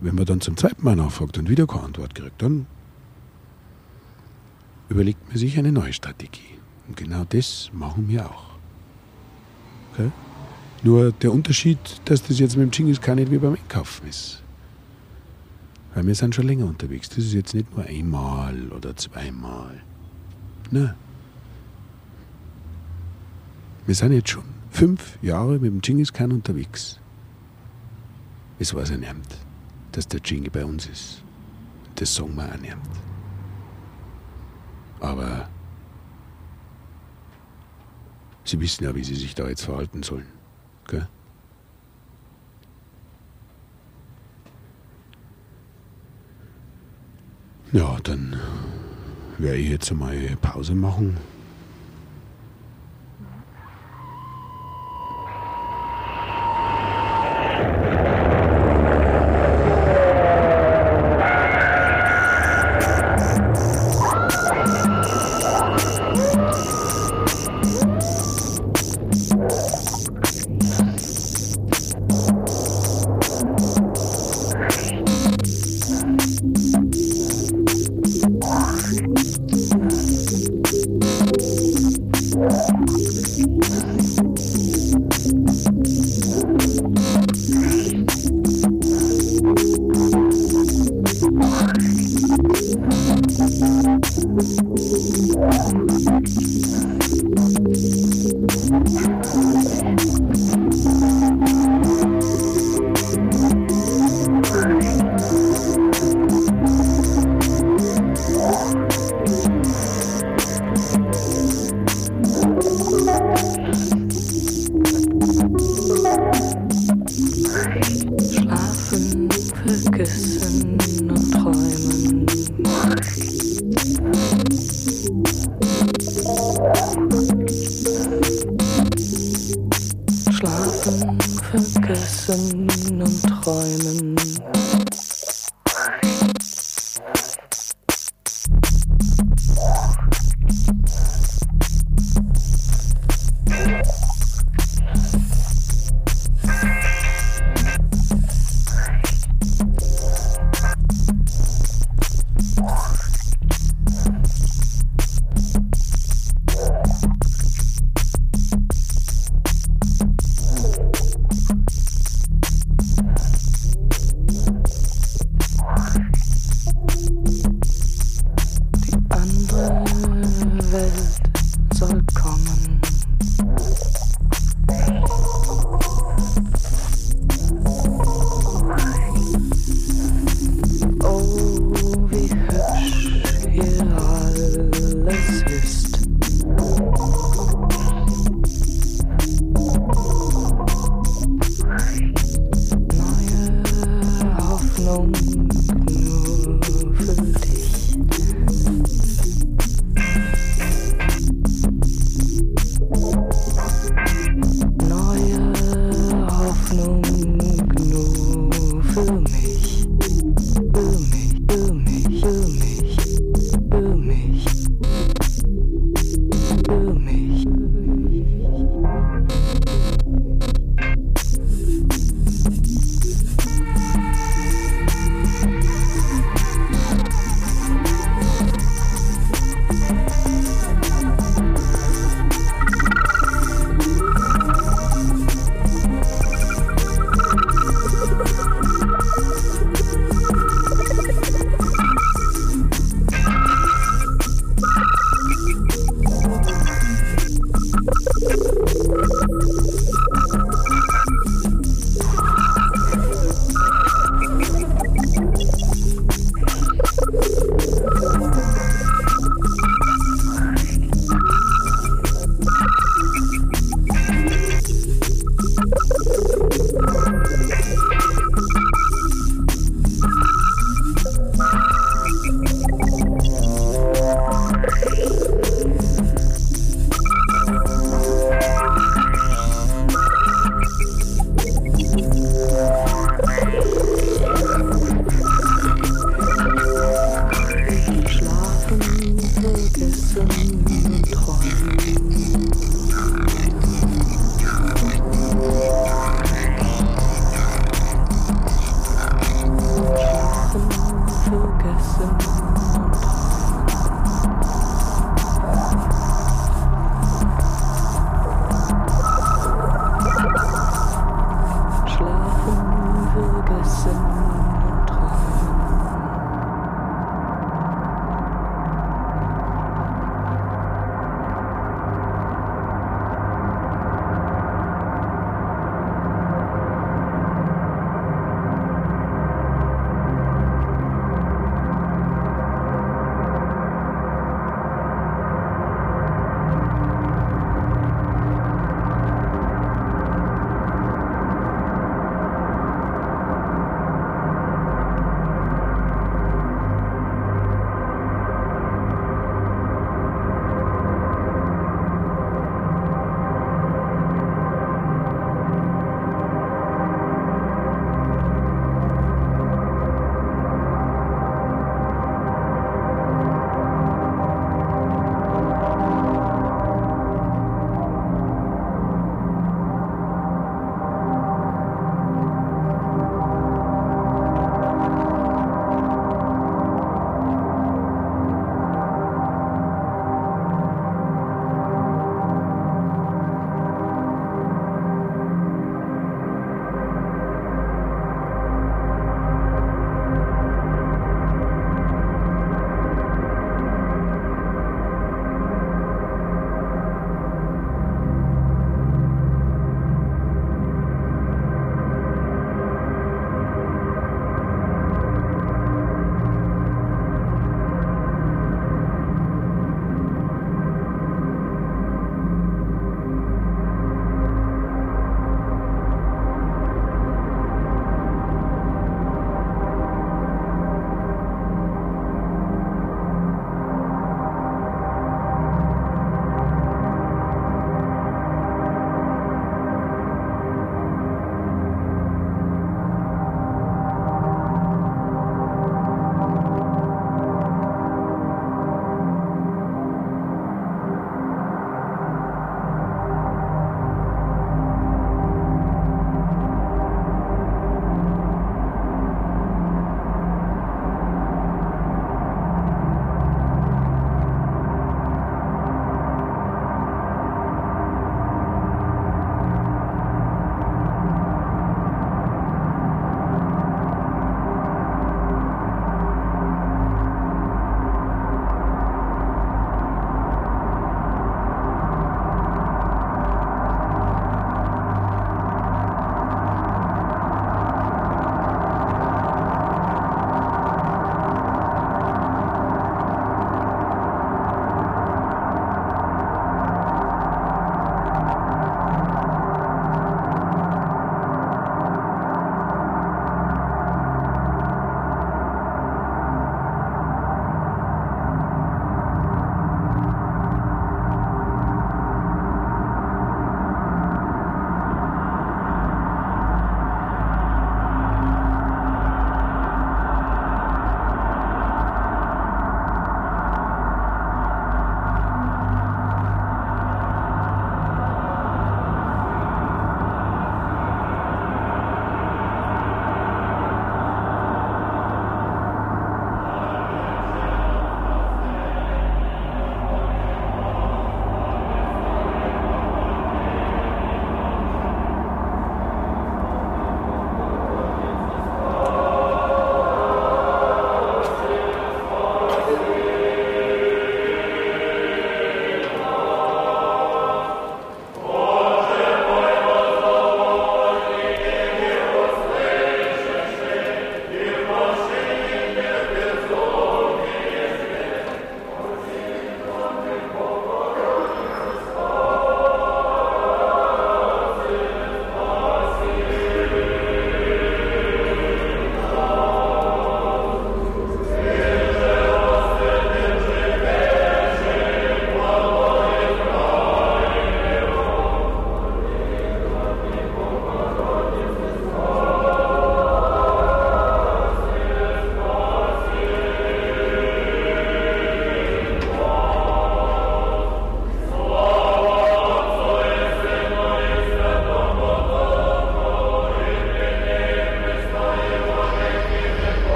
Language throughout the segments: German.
wenn man dann zum zweiten Mal nachfragt und wieder keine Antwort kriegt, dann überlegt man sich eine neue Strategie. Und genau das machen wir auch. Okay? Nur der Unterschied, dass das jetzt mit dem Genghis Khan nicht wie beim Einkaufen ist. Weil wir sind schon länger unterwegs. Das ist jetzt nicht nur einmal oder zweimal. Nein. Wir sind jetzt schon fünf Jahre mit dem Genghis Khan unterwegs. Es weiß er nicht, dass der Jingi bei uns ist. Das sagen wir auch. Aber Sie wissen ja, wie Sie sich da jetzt verhalten sollen. Gell? Ja, dann werde ich jetzt einmal Pause machen.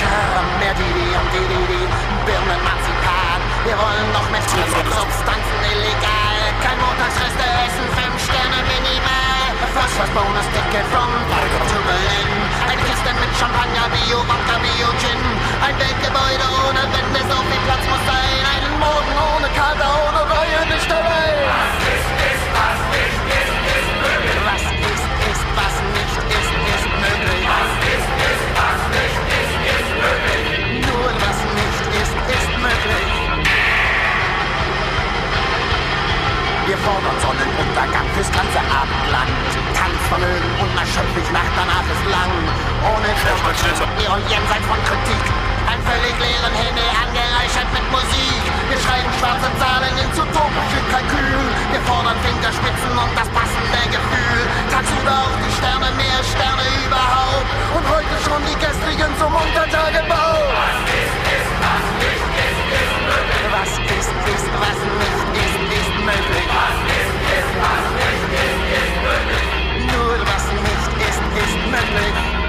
Didi-Charme, mehr Didi am Didi, Birnen Marzipan. Wir wollen noch mehr Substanzen illegal, kein Montagsreste essen, fünf Sterne minimal. Was Bonus Ticket from Bangkok to Berlin. Eine Kiste mit Champagner, Bio, Wodka, Bio, Gin. Ein Weltgebäude ohne Wände, so viel Platz muss sein. Einen Morgen ohne Kater, ohne Reue nicht dabei. Was ist, ist, was nicht ist, ist möglich. Was ist, ist, was nicht ist, ist möglich. Was ist, ist, was nicht Wir fordern Sonnenuntergang fürs ganze Abendland. Tanzvermögen unerschöpflich, Nacht danach ist lang. Ohne wir und jenseits von Kritik. Ein völlig leeren Himmel angereichert mit Musik. Wir schreiben schwarze Zahlen ins utopische Kalkül. Wir fordern Fingerspitzen und das passende Gefühl. Tagsüber auch die Sterne, mehr Sterne überhaupt. Und heute schon die gestrigen zum Untertagebau. Was ist, ist, was nicht ist, ist. Was ist, ist, was nicht ist, ist möglich. Was ist, ist, was nicht ist, ist möglich. Nur was nicht ist, ist möglich.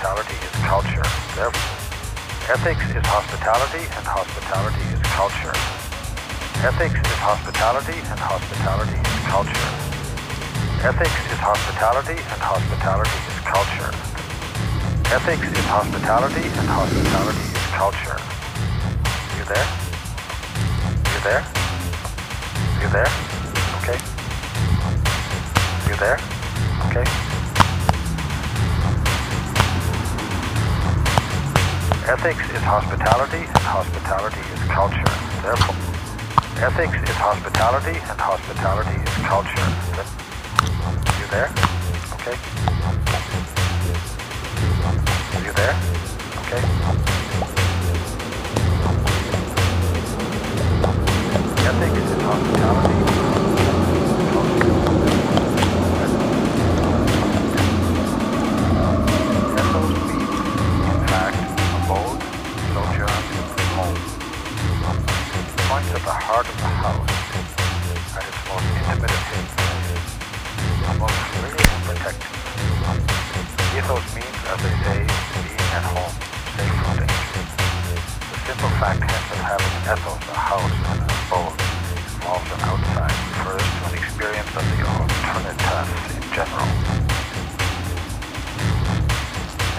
Hospitality is culture. Therefore, ethics is hospitality and hospitality is culture. Ethics is hospitality and hospitality is culture. Ethics is hospitality and hospitality is culture. Ethics is hospitality and hospitality is culture. You there? You there? You there? Okay. You there? Okay. Ethics is hospitality and hospitality is culture. Therefore, ethics is hospitality and hospitality is culture. You there? Okay. You there? Okay. Ethics is hospitality. Heart of the house, at its most intimate places, the most and protected. Ethos means, as they say, being at home, safe danger. The simple fact hence of having ethos, a house, and an abode, involves an outside, refers to an experience of the autoritas in general.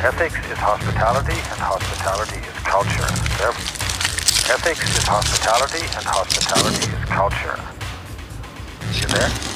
Ethics is hospitality and hospitality is culture. Therefore, ethics is hospitality and hospitality is culture. You there?